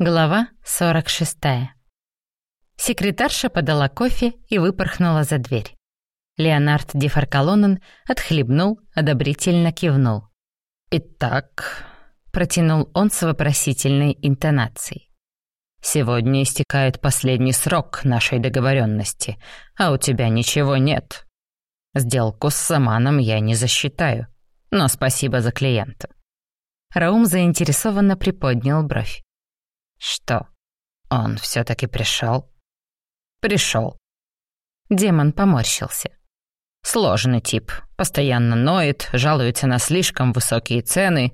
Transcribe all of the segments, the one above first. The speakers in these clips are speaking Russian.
Глава 46. Секретарша подала кофе и выпорхнула за дверь. Леонард Дефаркалонен отхлебнул, одобрительно кивнул. «Итак», — протянул он с вопросительной интонацией. «Сегодня истекает последний срок нашей договоренности, а у тебя ничего нет. Сделку с Саманом я не засчитаю, но спасибо за клиента». Раум заинтересованно приподнял бровь. «Что, он все таки пришел? «Пришел». Демон поморщился. Сложный тип, постоянно ноет, жалуется на слишком высокие цены,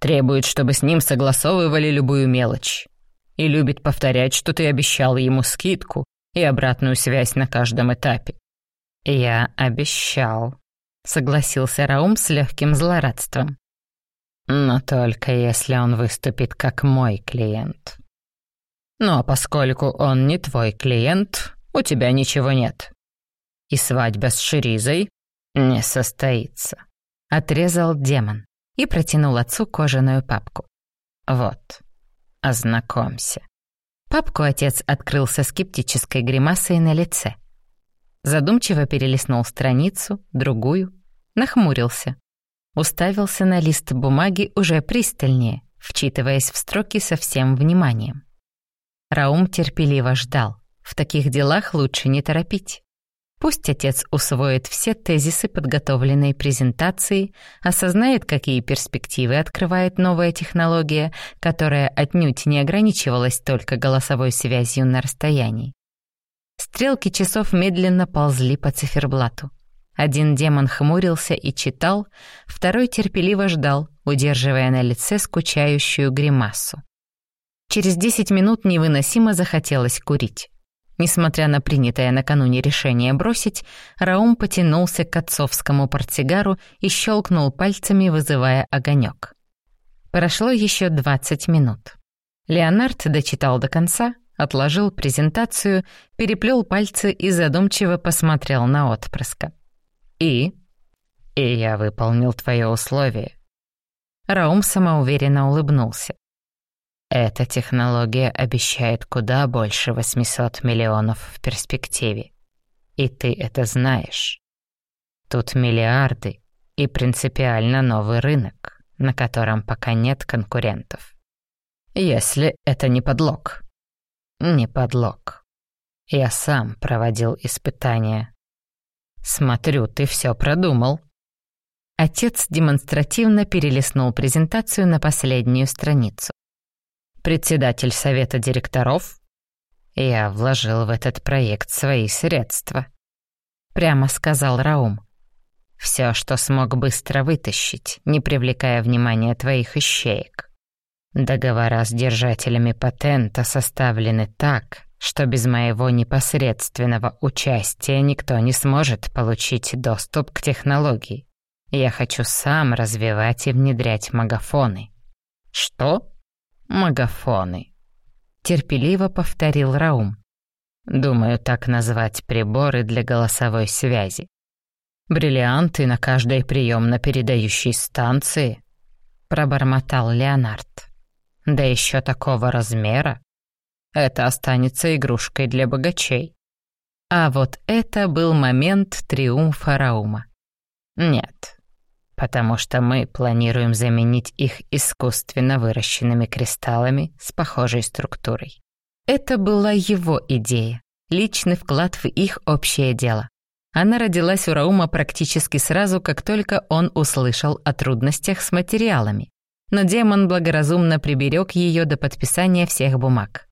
требует, чтобы с ним согласовывали любую мелочь. И любит повторять, что ты обещал ему скидку и обратную связь на каждом этапе. «Я обещал», — согласился Раум с легким злорадством. Но только если он выступит как мой клиент. Ну а поскольку он не твой клиент, у тебя ничего нет. И свадьба с Ширизой не состоится. Отрезал демон и протянул отцу кожаную папку. Вот, ознакомься. Папку отец открыл со скептической гримасой на лице. Задумчиво перелистнул страницу, другую, нахмурился уставился на лист бумаги уже пристальнее, вчитываясь в строки со всем вниманием. Раум терпеливо ждал. В таких делах лучше не торопить. Пусть отец усвоит все тезисы подготовленной презентации, осознает, какие перспективы открывает новая технология, которая отнюдь не ограничивалась только голосовой связью на расстоянии. Стрелки часов медленно ползли по циферблату. Один демон хмурился и читал, второй терпеливо ждал, удерживая на лице скучающую гримасу. Через десять минут невыносимо захотелось курить. Несмотря на принятое накануне решение бросить, Раум потянулся к отцовскому портсигару и щелкнул пальцами, вызывая огонек. Прошло еще двадцать минут. Леонард дочитал до конца, отложил презентацию, переплел пальцы и задумчиво посмотрел на отпрыска. «И?» «И я выполнил твое условие». Раум самоуверенно улыбнулся. Эта технология обещает куда больше 800 миллионов в перспективе. И ты это знаешь. Тут миллиарды и принципиально новый рынок, на котором пока нет конкурентов. Если это не подлог. Не подлог. Я сам проводил испытания «Смотрю, ты все продумал». Отец демонстративно перелистнул презентацию на последнюю страницу. «Председатель совета директоров?» «Я вложил в этот проект свои средства», — прямо сказал Раум. «Все, что смог быстро вытащить, не привлекая внимания твоих ищеек. Договора с держателями патента составлены так, что без моего непосредственного участия никто не сможет получить доступ к технологии. Я хочу сам развивать и внедрять магафоны. Что? Магафоны. Терпеливо повторил Раум. Думаю, так назвать приборы для голосовой связи. Бриллианты на каждой приемно-передающей станции, пробормотал Леонард. Да еще такого размера. Это останется игрушкой для богачей. А вот это был момент триумфа Раума. Нет, потому что мы планируем заменить их искусственно выращенными кристаллами с похожей структурой. Это была его идея, личный вклад в их общее дело. Она родилась у Раума практически сразу, как только он услышал о трудностях с материалами. Но демон благоразумно приберег ее до подписания всех бумаг.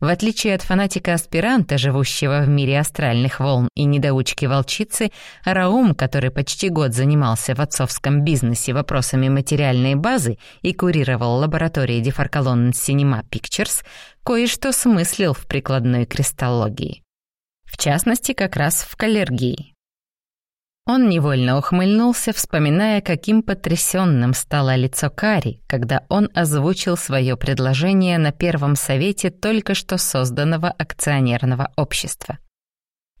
В отличие от фанатика-аспиранта, живущего в мире астральных волн и недоучки-волчицы, Раум, который почти год занимался в отцовском бизнесе вопросами материальной базы и курировал лаборатории Дефаркалон Cinema Pictures, кое-что смыслил в прикладной кристаллогии. В частности, как раз в каллергии. Он невольно ухмыльнулся, вспоминая, каким потрясенным стало лицо Кари, когда он озвучил свое предложение на первом совете только что созданного акционерного общества.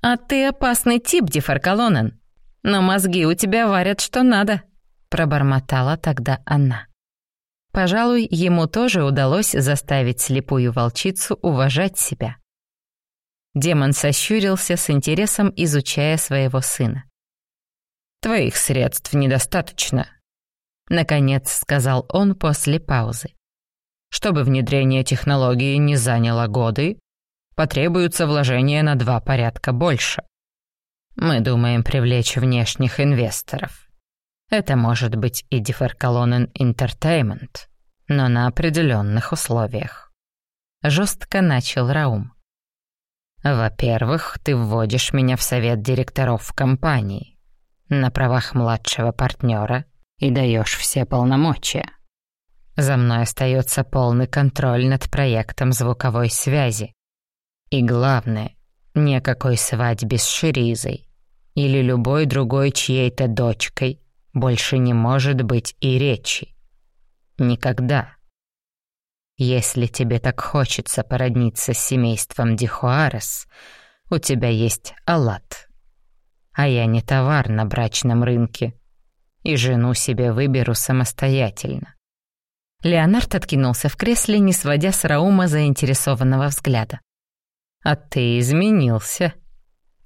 «А ты опасный тип, Дефаркалонен, но мозги у тебя варят что надо», — пробормотала тогда она. Пожалуй, ему тоже удалось заставить слепую волчицу уважать себя. Демон сощурился с интересом, изучая своего сына. «Твоих средств недостаточно», — наконец сказал он после паузы. «Чтобы внедрение технологии не заняло годы, потребуются вложения на два порядка больше. Мы думаем привлечь внешних инвесторов. Это может быть и Differcolon Entertainment, но на определенных условиях. Жестко начал Раум. Во-первых, ты вводишь меня в совет директоров компании на правах младшего партнера и даешь все полномочия. За мной остается полный контроль над проектом звуковой связи. И главное, никакой свадьбы с Ширизой или любой другой чьей-то дочкой больше не может быть и речи. Никогда. Если тебе так хочется породниться с семейством Дихуарес, у тебя есть Аллат. А я не товар на брачном рынке, и жену себе выберу самостоятельно. Леонард откинулся в кресле, не сводя с Раума заинтересованного взгляда. «А ты изменился»,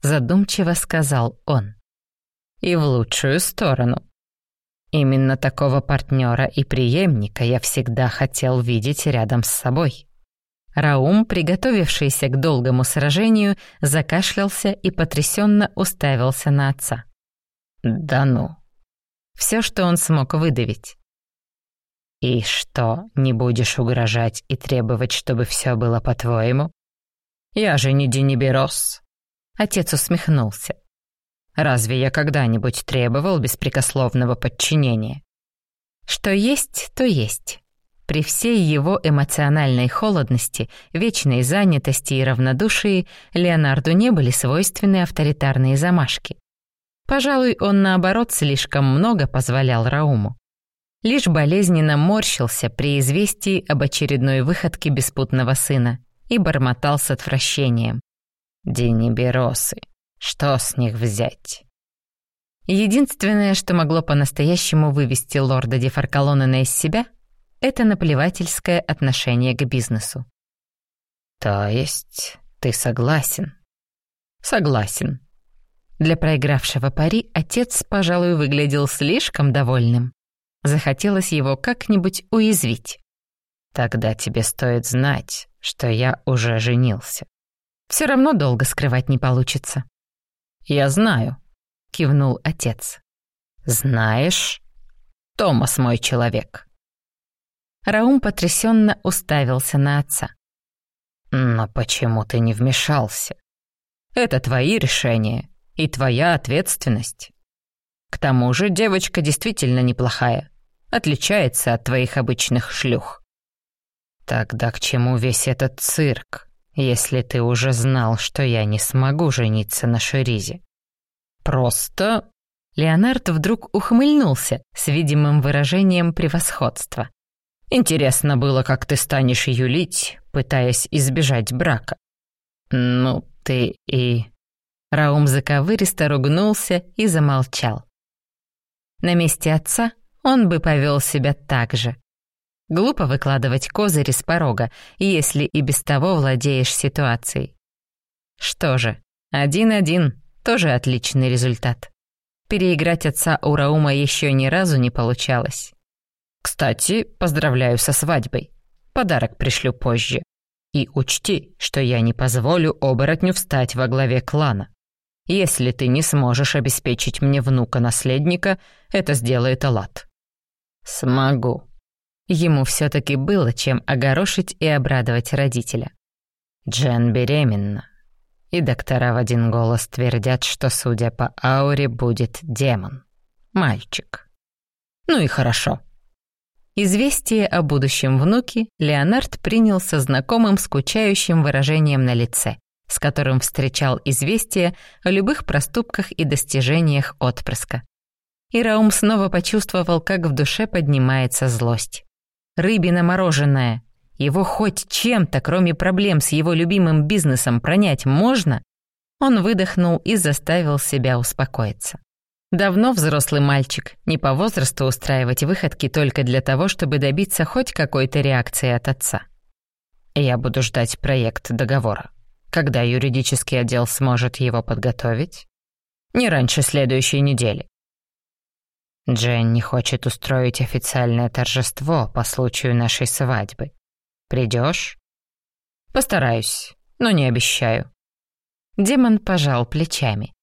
задумчиво сказал он. И в лучшую сторону. Именно такого партнера и преемника я всегда хотел видеть рядом с собой. Раум, приготовившийся к долгому сражению, закашлялся и потрясенно уставился на отца. «Да ну!» Все, что он смог выдавить. «И что, не будешь угрожать и требовать, чтобы все было по-твоему? Я же не Дениберос, Отец усмехнулся. «Разве я когда-нибудь требовал беспрекословного подчинения?» Что есть, то есть. При всей его эмоциональной холодности, вечной занятости и равнодушии Леонарду не были свойственны авторитарные замашки. Пожалуй, он, наоборот, слишком много позволял Рауму. Лишь болезненно морщился при известии об очередной выходке беспутного сына и бормотал с отвращением. Дениберосы. Что с них взять? Единственное, что могло по-настоящему вывести лорда Дефаркалонена из себя, это наплевательское отношение к бизнесу. То есть ты согласен? Согласен. Для проигравшего пари отец, пожалуй, выглядел слишком довольным. Захотелось его как-нибудь уязвить. Тогда тебе стоит знать, что я уже женился. Все равно долго скрывать не получится. «Я знаю», — кивнул отец. «Знаешь, Томас мой человек». Раум потрясенно уставился на отца. «Но почему ты не вмешался? Это твои решения и твоя ответственность. К тому же девочка действительно неплохая, отличается от твоих обычных шлюх. Тогда к чему весь этот цирк? если ты уже знал, что я не смогу жениться на Шеризе. Просто...» Леонард вдруг ухмыльнулся с видимым выражением превосходства. «Интересно было, как ты станешь юлить, пытаясь избежать брака». «Ну, ты и...» Раум заковыристо ругнулся и замолчал. На месте отца он бы повел себя так же. Глупо выкладывать козыри с порога, если и без того владеешь ситуацией. Что же, один-один — тоже отличный результат. Переиграть отца Ураума еще ни разу не получалось. Кстати, поздравляю со свадьбой. Подарок пришлю позже. И учти, что я не позволю оборотню встать во главе клана. Если ты не сможешь обеспечить мне внука-наследника, это сделает Алат. Смогу, Ему все-таки было чем огорошить и обрадовать родителя. Джен беременна. И доктора в один голос твердят, что, судя по ауре, будет демон. Мальчик. Ну и хорошо. Известие о будущем внуке Леонард принял со знакомым скучающим выражением на лице, с которым встречал известие о любых проступках и достижениях отпрыска. И Раум снова почувствовал, как в душе поднимается злость рыбино мороженое. Его хоть чем-то, кроме проблем с его любимым бизнесом, пронять можно? Он выдохнул и заставил себя успокоиться. Давно взрослый мальчик, не по возрасту устраивать выходки только для того, чтобы добиться хоть какой-то реакции от отца. Я буду ждать проект договора. Когда юридический отдел сможет его подготовить? Не раньше следующей недели. Джен не хочет устроить официальное торжество по случаю нашей свадьбы. Придешь? Постараюсь, но не обещаю. Демон пожал плечами.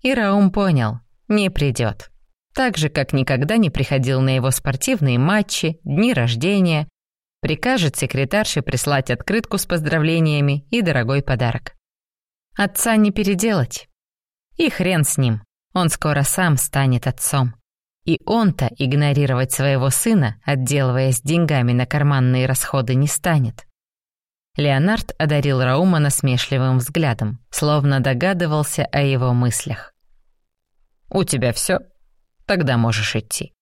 И Раум понял, не придет. Так же, как никогда не приходил на его спортивные матчи, дни рождения, прикажет секретарше прислать открытку с поздравлениями и дорогой подарок. Отца не переделать. И хрен с ним, он скоро сам станет отцом. И он-то игнорировать своего сына, отделываясь деньгами на карманные расходы, не станет. Леонард одарил Раума насмешливым взглядом, словно догадывался о его мыслях. «У тебя все? Тогда можешь идти».